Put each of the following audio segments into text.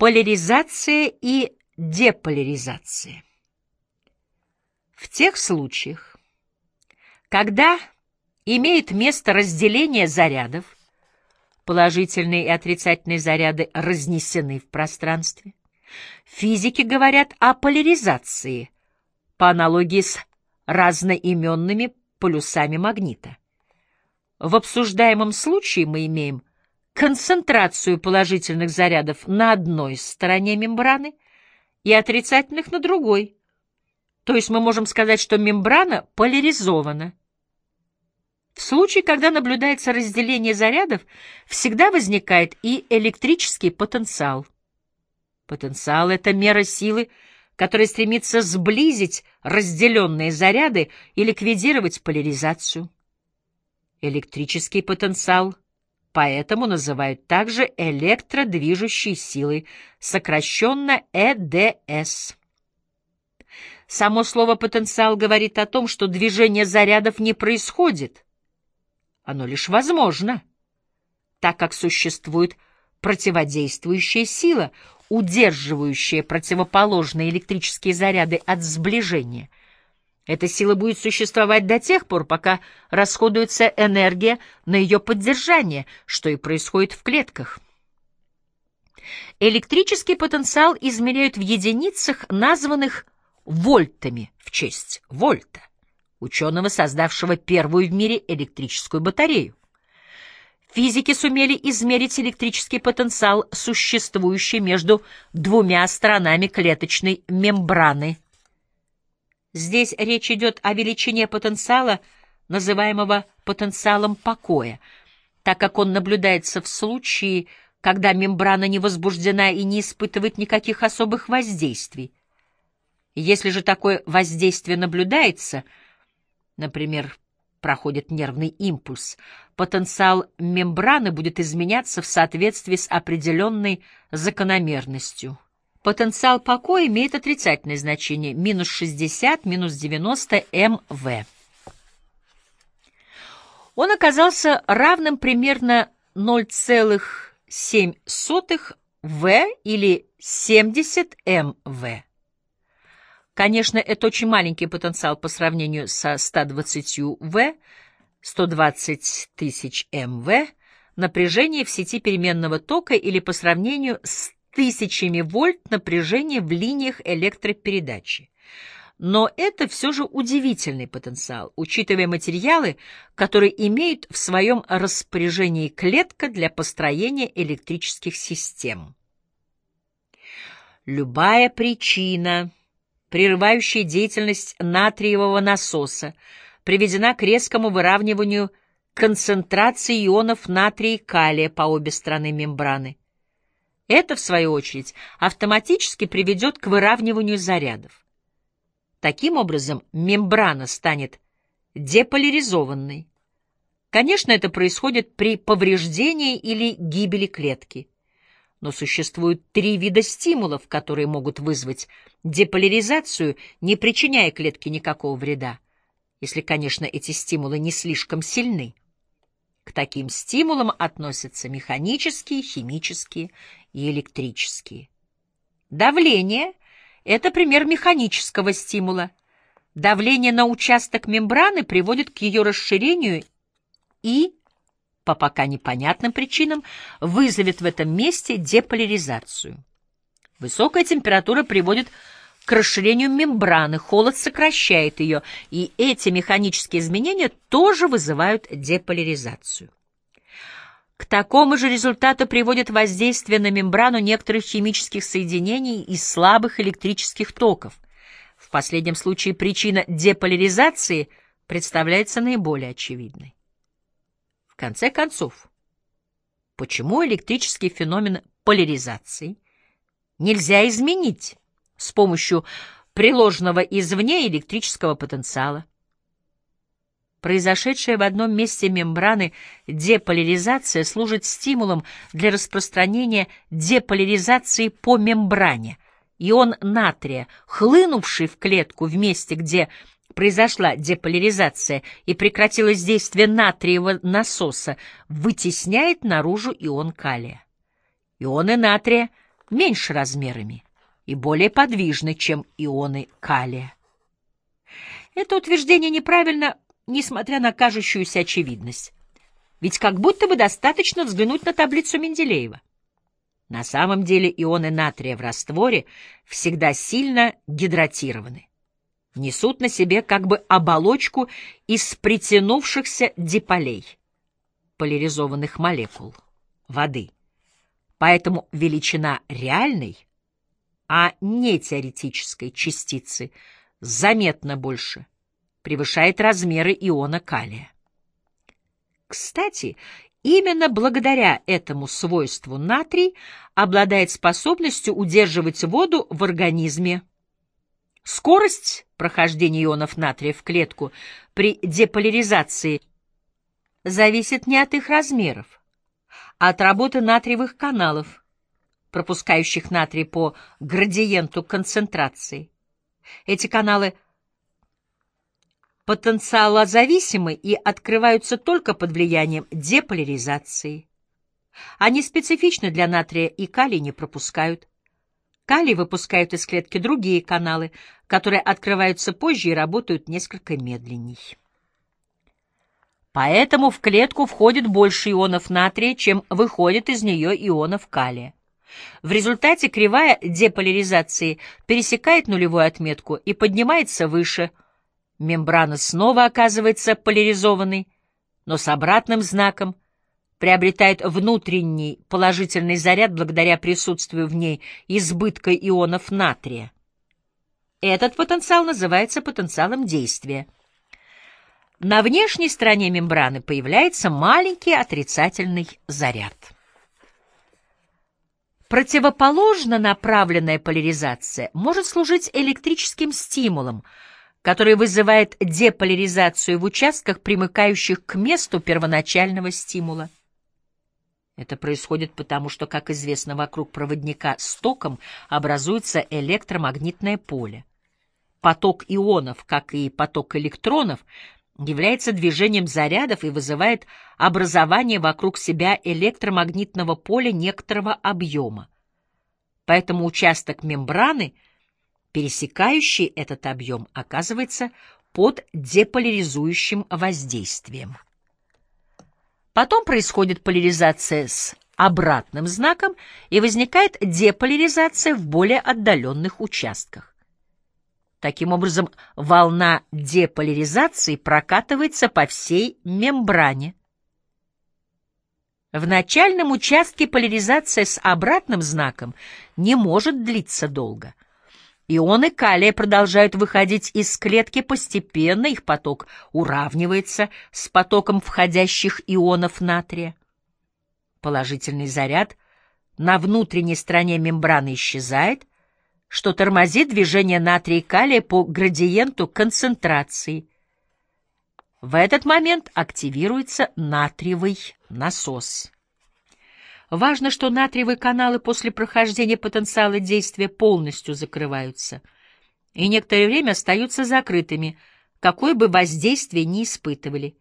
Поляризация и деполяризация. В тех случаях, когда имеет место разделение зарядов, положительные и отрицательные заряды разнесены в пространстве, физики говорят о поляризации по аналогии с разноименными полюсами магнита. В обсуждаемом случае мы имеем концентрацию положительных зарядов на одной стороне мембраны и отрицательных на другой. То есть мы можем сказать, что мембрана поляризована. В случае, когда наблюдается разделение зарядов, всегда возникает и электрический потенциал. Потенциал — это мера силы, которая стремится сблизить разделенные заряды и ликвидировать поляризацию. Электрический потенциал поэтому называют также электродвижущей силой, сокращенно ЭДС. Само слово «потенциал» говорит о том, что движение зарядов не происходит. Оно лишь возможно, так как существует противодействующая сила, удерживающая противоположные электрические заряды от сближения — эта сила будет существовать до тех пор, пока расходуется энергия на ее поддержание, что и происходит в клетках. Электрический потенциал измеряют в единицах, названных вольтами в честь Вольта, ученого, создавшего первую в мире электрическую батарею. Физики сумели измерить электрический потенциал, существующий между двумя сторонами клеточной мембраны Здесь речь идет о величине потенциала, называемого потенциалом покоя, так как он наблюдается в случае, когда мембрана не возбуждена и не испытывает никаких особых воздействий. Если же такое воздействие наблюдается, например, проходит нервный импульс, потенциал мембраны будет изменяться в соответствии с определенной закономерностью. Потенциал покоя имеет отрицательное значение — минус 60, минус 90 МВ. Он оказался равным примерно 0,7 В или 70 МВ. Конечно, это очень маленький потенциал по сравнению со 120 В, 120 тысяч МВ, напряжение в сети переменного тока или по сравнению с тысячами вольт напряжения в линиях электропередачи. Но это все же удивительный потенциал, учитывая материалы, которые имеют в своем распоряжении клетка для построения электрических систем. Любая причина, прерывающая деятельность натриевого насоса, приведена к резкому выравниванию концентрации ионов натрия и калия по обе стороны мембраны. Это, в свою очередь, автоматически приведет к выравниванию зарядов. Таким образом, мембрана станет деполяризованной. Конечно, это происходит при повреждении или гибели клетки. Но существуют три вида стимулов, которые могут вызвать деполяризацию, не причиняя клетке никакого вреда, если, конечно, эти стимулы не слишком сильны. К таким стимулам относятся механические, химические и электрические. Давление — это пример механического стимула. Давление на участок мембраны приводит к ее расширению и, по пока непонятным причинам, вызовет в этом месте деполяризацию. Высокая температура приводит к расширению мембраны, холод сокращает ее, и эти механические изменения тоже вызывают деполяризацию. К такому же результату приводит воздействие на мембрану некоторых химических соединений и слабых электрических токов. В последнем случае причина деполяризации представляется наиболее очевидной. В конце концов, почему электрический феномен поляризации нельзя изменить с помощью приложенного извне электрического потенциала? Произошедшая в одном месте мембраны деполяризация служит стимулом для распространения деполяризации по мембране. Ион натрия, хлынувший в клетку в месте, где произошла деполяризация и прекратилось действие натриевого насоса, вытесняет наружу ион калия. Ионы натрия меньше размерами и более подвижны, чем ионы калия. Это утверждение неправильно, несмотря на кажущуюся очевидность. Ведь как будто бы достаточно взглянуть на таблицу Менделеева. На самом деле ионы натрия в растворе всегда сильно гидратированы. Несут на себе как бы оболочку из притянувшихся диполей, поляризованных молекул воды. Поэтому величина реальной, а не теоретической частицы заметно больше, превышает размеры иона калия. Кстати, именно благодаря этому свойству натрий обладает способностью удерживать воду в организме. Скорость прохождения ионов натрия в клетку при деполяризации зависит не от их размеров, а от работы натриевых каналов, пропускающих натрий по градиенту концентрации. Эти каналы – потенциалозависимы и открываются только под влиянием деполяризации. Они специфичны для натрия и калий не пропускают. Калий выпускают из клетки другие каналы, которые открываются позже и работают несколько медленней. Поэтому в клетку входит больше ионов натрия, чем выходит из нее ионов калия. В результате кривая деполяризации пересекает нулевую отметку и поднимается выше – Мембрана снова оказывается поляризованной, но с обратным знаком, приобретает внутренний положительный заряд благодаря присутствию в ней избытка ионов натрия. Этот потенциал называется потенциалом действия. На внешней стороне мембраны появляется маленький отрицательный заряд. Противоположно направленная поляризация может служить электрическим стимулом – который вызывает деполяризацию в участках, примыкающих к месту первоначального стимула. Это происходит потому, что, как известно, вокруг проводника с током образуется электромагнитное поле. Поток ионов, как и поток электронов, является движением зарядов и вызывает образование вокруг себя электромагнитного поля некоторого объема. Поэтому участок мембраны — пересекающий этот объем оказывается под деполяризующим воздействием. Потом происходит поляризация с обратным знаком и возникает деполяризация в более отдаленных участках. Таким образом, волна деполяризации прокатывается по всей мембране. В начальном участке поляризация с обратным знаком не может длиться долго – Ионы калия продолжают выходить из клетки постепенно, их поток уравнивается с потоком входящих ионов натрия. Положительный заряд на внутренней стороне мембраны исчезает, что тормозит движение натрия и калия по градиенту концентрации. В этот момент активируется натриевый насос. Важно, что натриевые каналы после прохождения потенциала действия полностью закрываются и некоторое время остаются закрытыми, какое бы воздействие ни испытывали.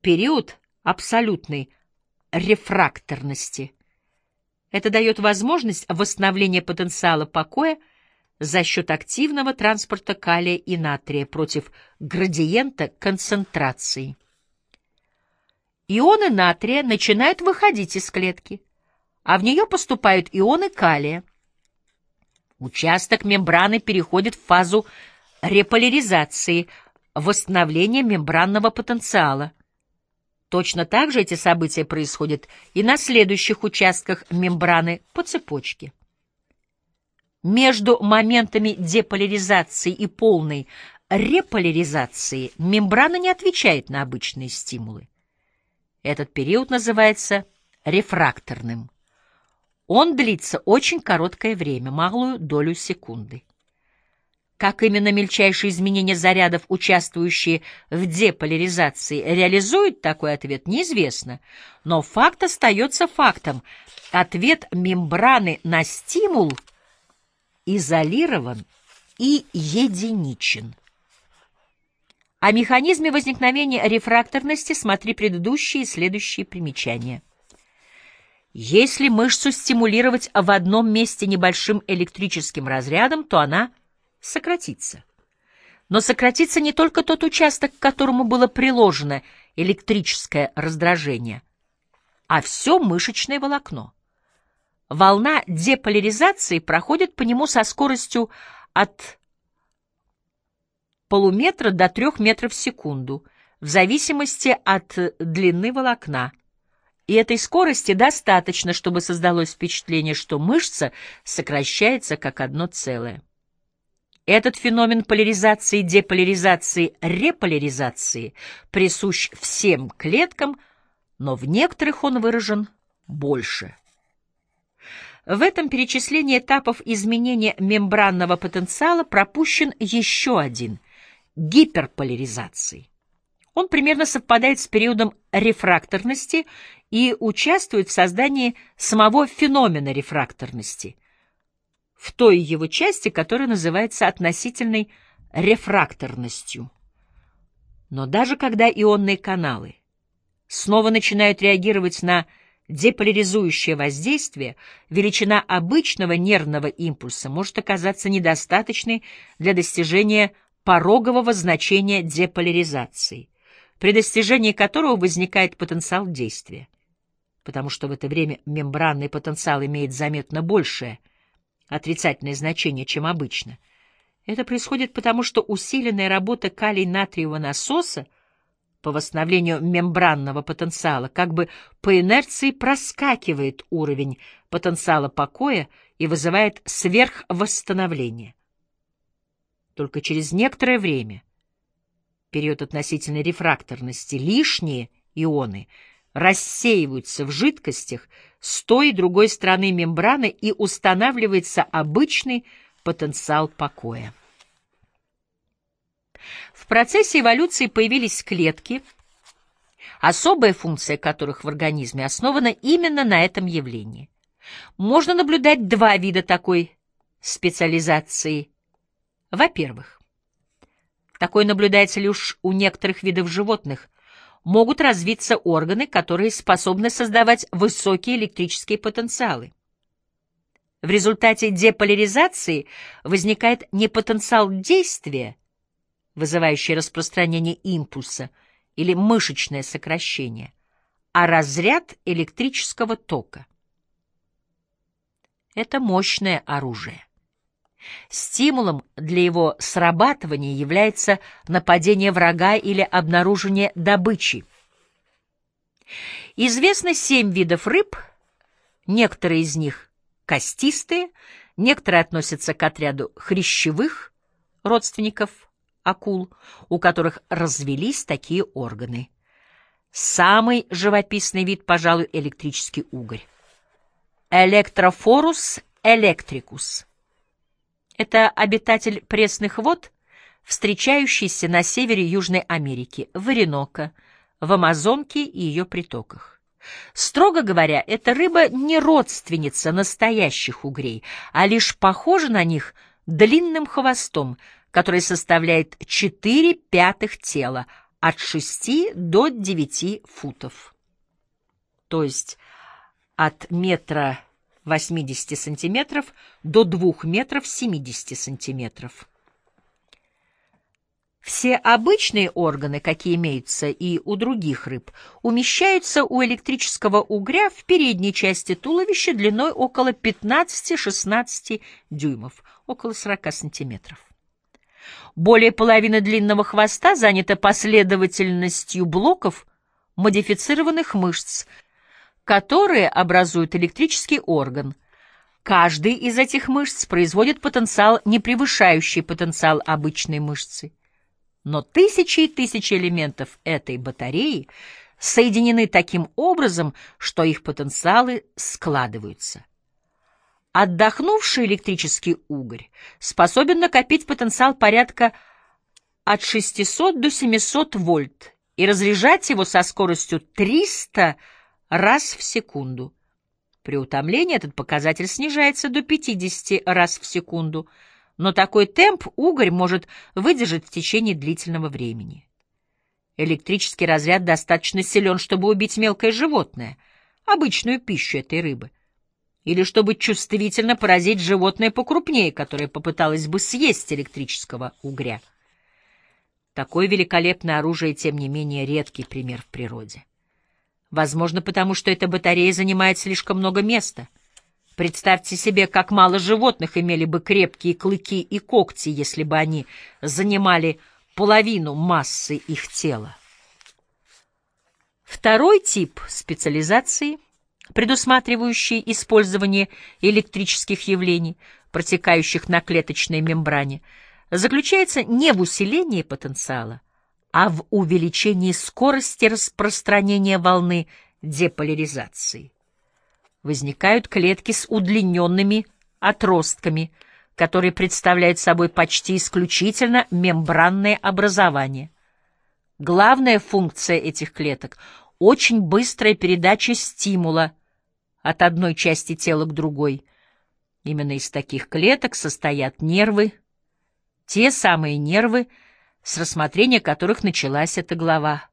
Период абсолютной рефракторности. Это дает возможность восстановления потенциала покоя за счет активного транспорта калия и натрия против градиента концентрации. Ионы натрия начинают выходить из клетки а в нее поступают ионы калия. Участок мембраны переходит в фазу реполяризации, восстановления мембранного потенциала. Точно так же эти события происходят и на следующих участках мембраны по цепочке. Между моментами деполяризации и полной реполяризации мембрана не отвечает на обычные стимулы. Этот период называется рефракторным. Он длится очень короткое время, малую долю секунды. Как именно мельчайшие изменения зарядов, участвующие в деполяризации, реализуют такой ответ, неизвестно. Но факт остается фактом. Ответ мембраны на стимул изолирован и единичен. О механизме возникновения рефракторности смотри предыдущие и следующие примечания. Если мышцу стимулировать в одном месте небольшим электрическим разрядом, то она сократится. Но сократится не только тот участок, к которому было приложено электрическое раздражение, а все мышечное волокно. Волна деполяризации проходит по нему со скоростью от полуметра до трех метров в секунду, в зависимости от длины волокна. И этой скорости достаточно, чтобы создалось впечатление, что мышца сокращается как одно целое. Этот феномен поляризации, деполяризации, реполяризации присущ всем клеткам, но в некоторых он выражен больше. В этом перечислении этапов изменения мембранного потенциала пропущен еще один — гиперполяризации. Он примерно совпадает с периодом рефракторности и участвует в создании самого феномена рефракторности — в той его части, которая называется относительной рефракторностью. Но даже когда ионные каналы снова начинают реагировать на деполяризующее воздействие, величина обычного нервного импульса может оказаться недостаточной для достижения порогового значения деполяризации, при достижении которого возникает потенциал действия, потому что в это время мембранный потенциал имеет заметно большее отрицательное значение, чем обычно. Это происходит потому, что усиленная работа калий-натриевого насоса по восстановлению мембранного потенциала как бы по инерции проскакивает уровень потенциала покоя и вызывает сверхвосстановление. Только через некоторое время, период относительной рефракторности, лишние ионы рассеиваются в жидкостях, с той и другой стороны мембраны и устанавливается обычный потенциал покоя. В процессе эволюции появились клетки, особая функция которых в организме основана именно на этом явлении. Можно наблюдать два вида такой специализации. Во-первых, такое наблюдается лишь у некоторых видов животных, могут развиться органы, которые способны создавать высокие электрические потенциалы. В результате деполяризации возникает не потенциал действия, вызывающий распространение импульса или мышечное сокращение, а разряд электрического тока. Это мощное оружие. Стимулом для его срабатывания является нападение врага или обнаружение добычи. Известно семь видов рыб, некоторые из них костистые, некоторые относятся к отряду хрящевых, родственников акул, у которых развелись такие органы. Самый живописный вид, пожалуй, электрический угорь. Электрофорус электрикус. Это обитатель пресных вод, встречающийся на севере Южной Америки, в Ореноко, в Амазонке и ее притоках. Строго говоря, эта рыба не родственница настоящих угрей, а лишь похожа на них длинным хвостом, который составляет 4 пятых тела, от 6 до 9 футов. То есть от метра 80 сантиметров до 2 метров 70 сантиметров. Все обычные органы, какие имеются и у других рыб, умещаются у электрического угря в передней части туловища длиной около 15-16 дюймов, около 40 сантиметров. Более половины длинного хвоста занята последовательностью блоков модифицированных мышц, которые образуют электрический орган. Каждый из этих мышц производит потенциал, не превышающий потенциал обычной мышцы. Но тысячи и тысячи элементов этой батареи соединены таким образом, что их потенциалы складываются. Отдохнувший электрический угорь способен накопить потенциал порядка от 600 до 700 вольт и разряжать его со скоростью 300 раз в секунду. При утомлении этот показатель снижается до 50 раз в секунду, но такой темп угорь может выдержать в течение длительного времени. Электрический разряд достаточно силен, чтобы убить мелкое животное, обычную пищу этой рыбы, или чтобы чувствительно поразить животное покрупнее, которое попыталось бы съесть электрического угря. Такое великолепное оружие, тем не менее, редкий пример в природе. Возможно, потому что эта батарея занимает слишком много места. Представьте себе, как мало животных имели бы крепкие клыки и когти, если бы они занимали половину массы их тела. Второй тип специализации, предусматривающий использование электрических явлений, протекающих на клеточной мембране, заключается не в усилении потенциала, а в увеличении скорости распространения волны деполяризации. Возникают клетки с удлиненными отростками, которые представляют собой почти исключительно мембранное образование. Главная функция этих клеток — очень быстрая передача стимула от одной части тела к другой. Именно из таких клеток состоят нервы, те самые нервы, с рассмотрения которых началась эта глава.